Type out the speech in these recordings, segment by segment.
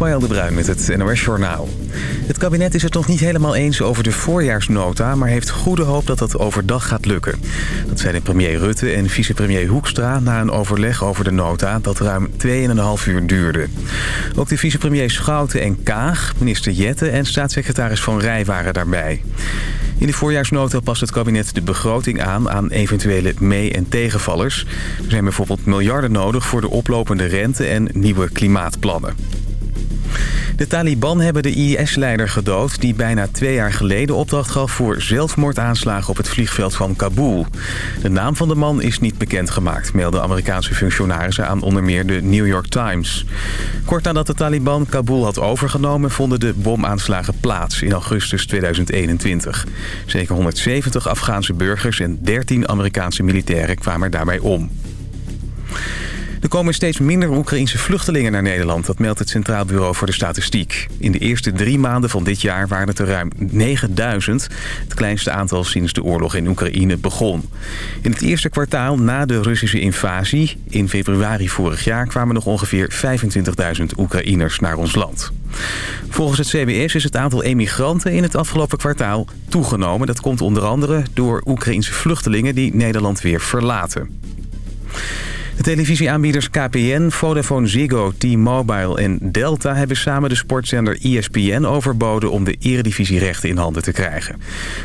Ismaël de Bruin met het NOS Journaal. Het kabinet is het nog niet helemaal eens over de voorjaarsnota... maar heeft goede hoop dat dat overdag gaat lukken. Dat zeiden premier Rutte en vicepremier Hoekstra... na een overleg over de nota dat ruim 2,5 uur duurde. Ook de vicepremiers Schouten en Kaag, minister Jette... en staatssecretaris Van Rij waren daarbij. In de voorjaarsnota past het kabinet de begroting aan aan eventuele mee- en tegenvallers. Er zijn bijvoorbeeld miljarden nodig voor de oplopende rente en nieuwe klimaatplannen. De Taliban hebben de IS-leider gedood die bijna twee jaar geleden opdracht gaf voor zelfmoordaanslagen op het vliegveld van Kabul. De naam van de man is niet bekendgemaakt, melden Amerikaanse functionarissen aan onder meer de New York Times. Kort nadat de Taliban Kabul had overgenomen vonden de bomaanslagen plaats in augustus 2021. Zeker 170 Afghaanse burgers en 13 Amerikaanse militairen kwamen daarbij om. Er komen steeds minder Oekraïnse vluchtelingen naar Nederland. Dat meldt het Centraal Bureau voor de Statistiek. In de eerste drie maanden van dit jaar waren het er ruim 9000. Het kleinste aantal sinds de oorlog in Oekraïne begon. In het eerste kwartaal na de Russische invasie, in februari vorig jaar... kwamen nog ongeveer 25.000 Oekraïners naar ons land. Volgens het CBS is het aantal emigranten in het afgelopen kwartaal toegenomen. Dat komt onder andere door Oekraïnse vluchtelingen die Nederland weer verlaten. De televisieaanbieders KPN, Vodafone Ziggo, T-Mobile en Delta... hebben samen de sportzender ESPN overboden om de eredivisierechten in handen te krijgen.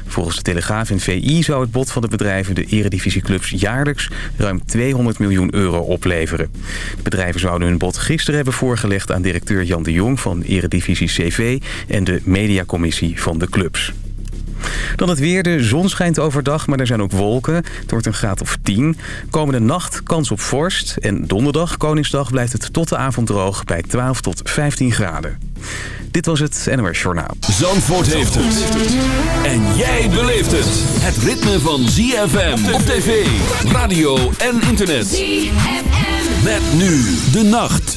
Volgens de Telegraaf en VI zou het bod van de bedrijven de eredivisieclubs jaarlijks ruim 200 miljoen euro opleveren. De bedrijven zouden hun bod gisteren hebben voorgelegd aan directeur Jan de Jong van Eredivisie CV... en de mediacommissie van de clubs. Dan het weer. De zon schijnt overdag, maar er zijn ook wolken. Het wordt een graad of 10. Komende nacht kans op vorst. En donderdag, Koningsdag, blijft het tot de avond droog bij 12 tot 15 graden. Dit was het NOS Journaal. Zandvoort heeft het. En jij beleeft het. Het ritme van ZFM op tv, radio en internet. ZFM. Met nu de nacht.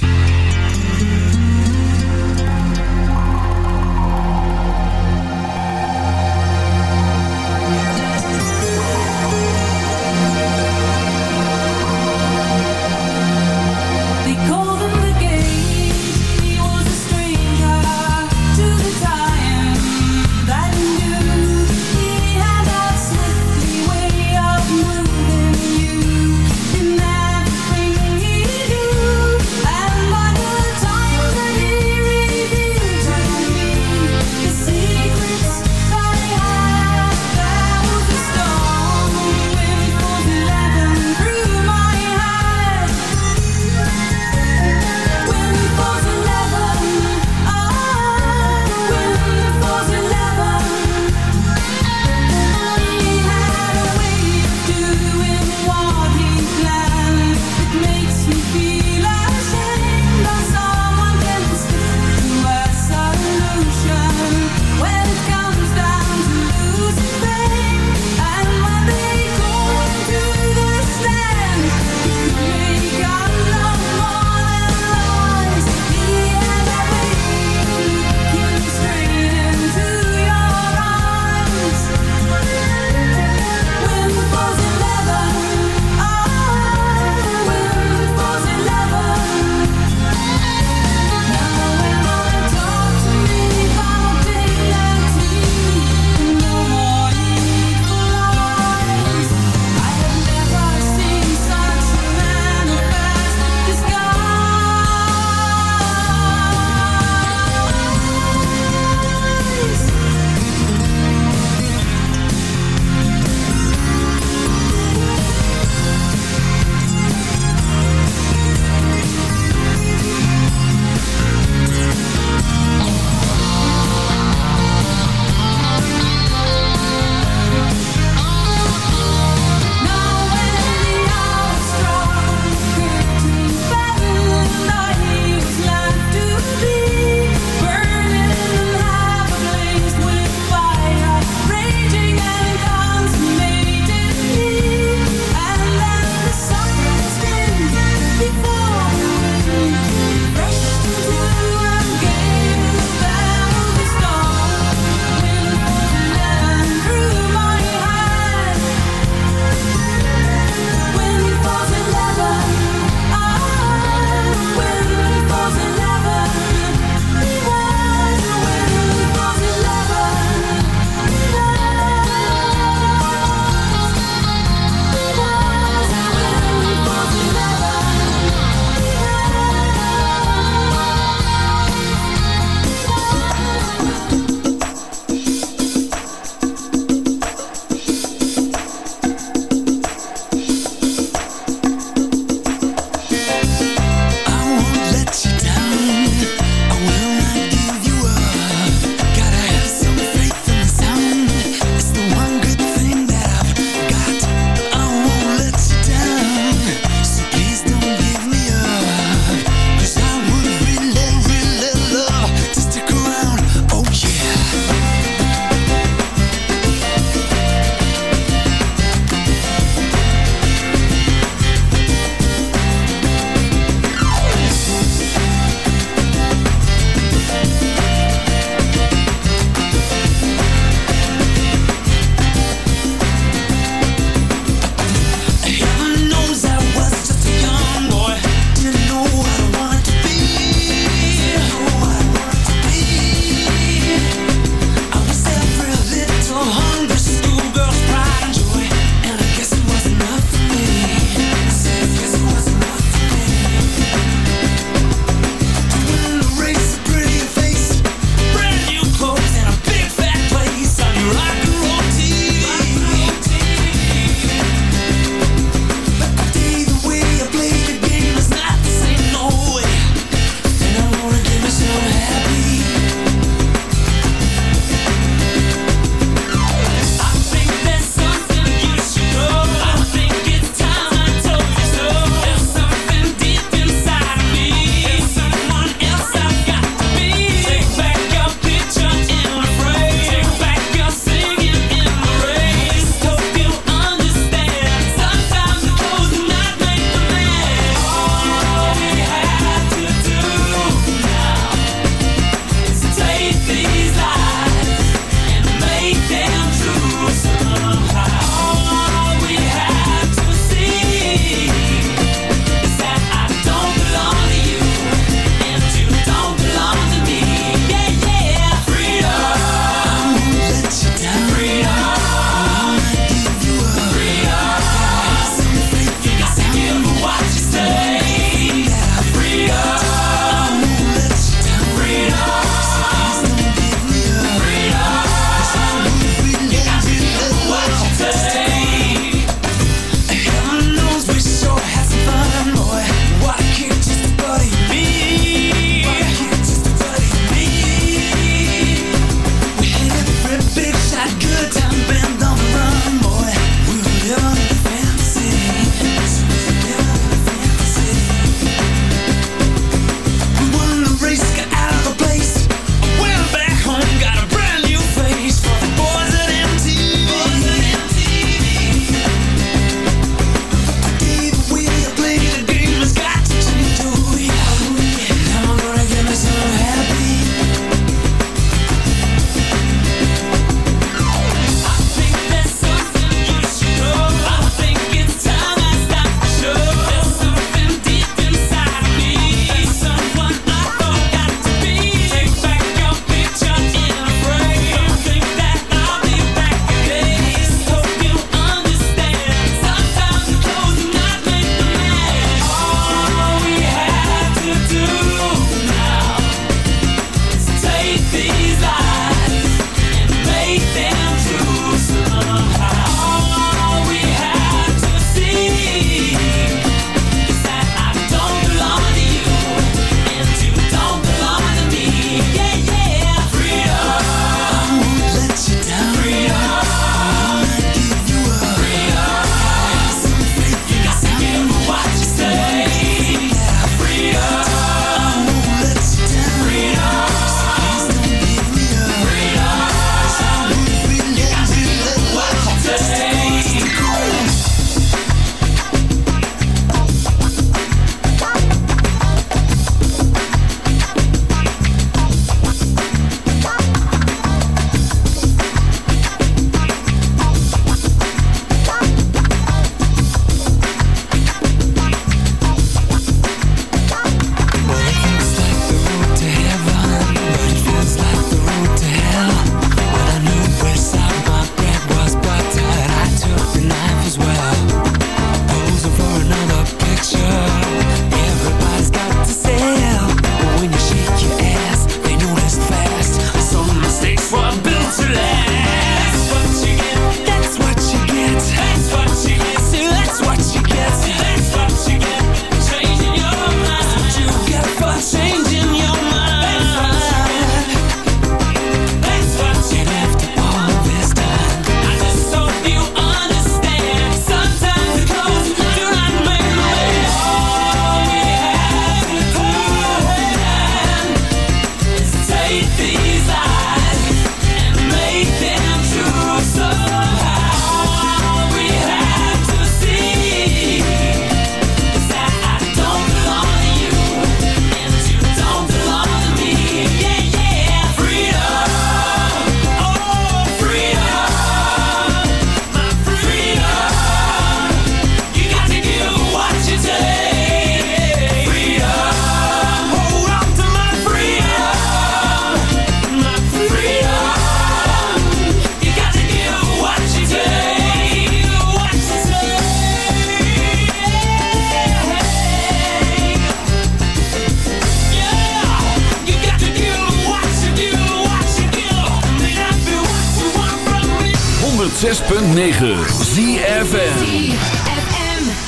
106.9 ZFM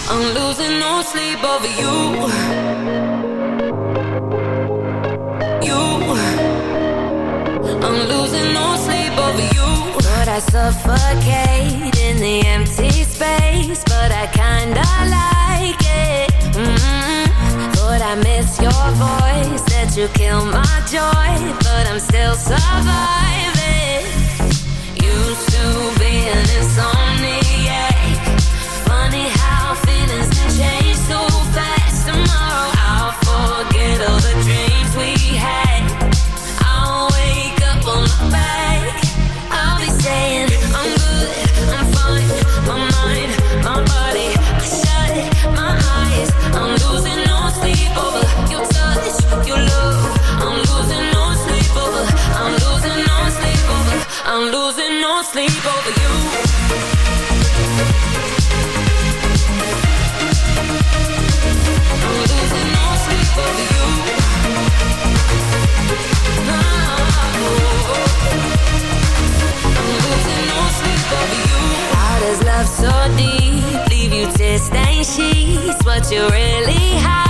I'm losing no sleep over you. You. I'm losing no sleep over you. But I suffocate in the empty space But I kinda like it. Mm -hmm. But I miss your voice That you kill my joy But I'm still surviving to be in this song. she's what you really have.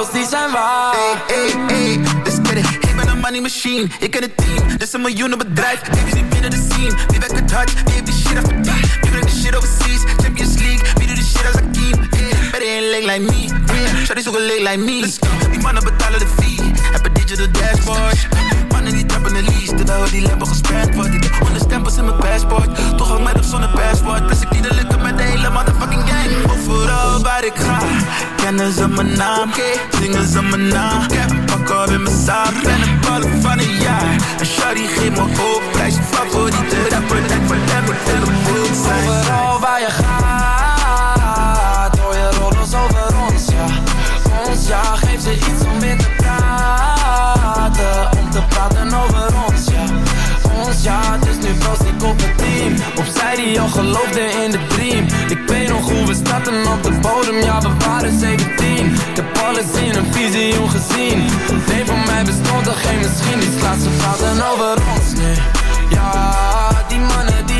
parels die zijn waar Ey, let's get it. Ik ben een money machine, ik ken het team Dit is een miljoenenbedrijf, baby niet binnen de scene. Wie werkt het hard, wie heeft die shit afverdiend Wie brengt de shit overseas, Champions League. Wie doet die shit als Akeem, yeah. Better ain't late like me, yeah. Shawty zoeken late like me. Let's go, die mannen betalen de fee Heb een digital dashboard. Mannen die trappen de lease, terwijl die lampen gespend wordt. Die. heb stempels in mijn passport. Toch hang mij op zonder passport. Als ik niet de lukken de hele motherfucking gang. Overal waar ik ga Kennen ze mijn naam, okay. zingen ze mijn naam. Ik heb een pak op in mijn zaak. Ben een ballen van een jaar. Een shawty geeft me hoop. Prijs je favoriete rapper ik van rapper, rapper, rapper Overal waar je gaat Hoor je rollers over ons, ja. Ons, ja Geef ze iets om meer te praten Om te praten over ons, ja. Ons, ja Dus nu proost ik op het Opzij die al geloofde in de dream? Ik weet nog hoe we starten op de bodem. Ja, we waren 17 Ik heb alles in een visioen gezien. Nee, voor mij bestond er geen misschien. Die laatste praten over ons, nee. Ja, die mannen die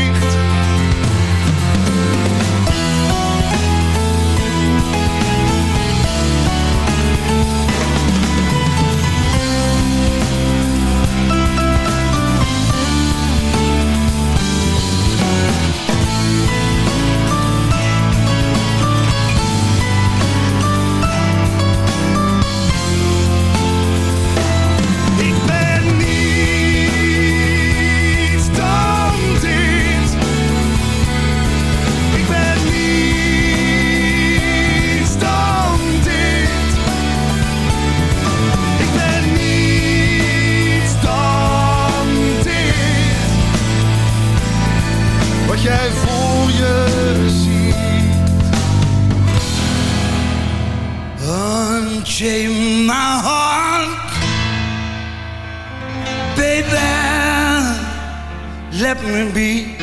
Let me be.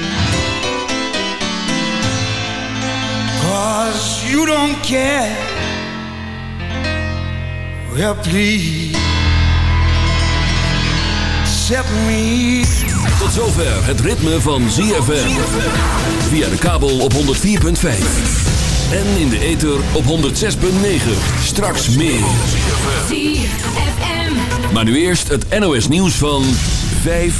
Cause you don't care. Well, please set me. Tot zover het ritme van ZFM. Via de kabel op 104.5. En in de ether op 106.9. Straks meer. ZFM. Maar nu eerst het NOS nieuws van 5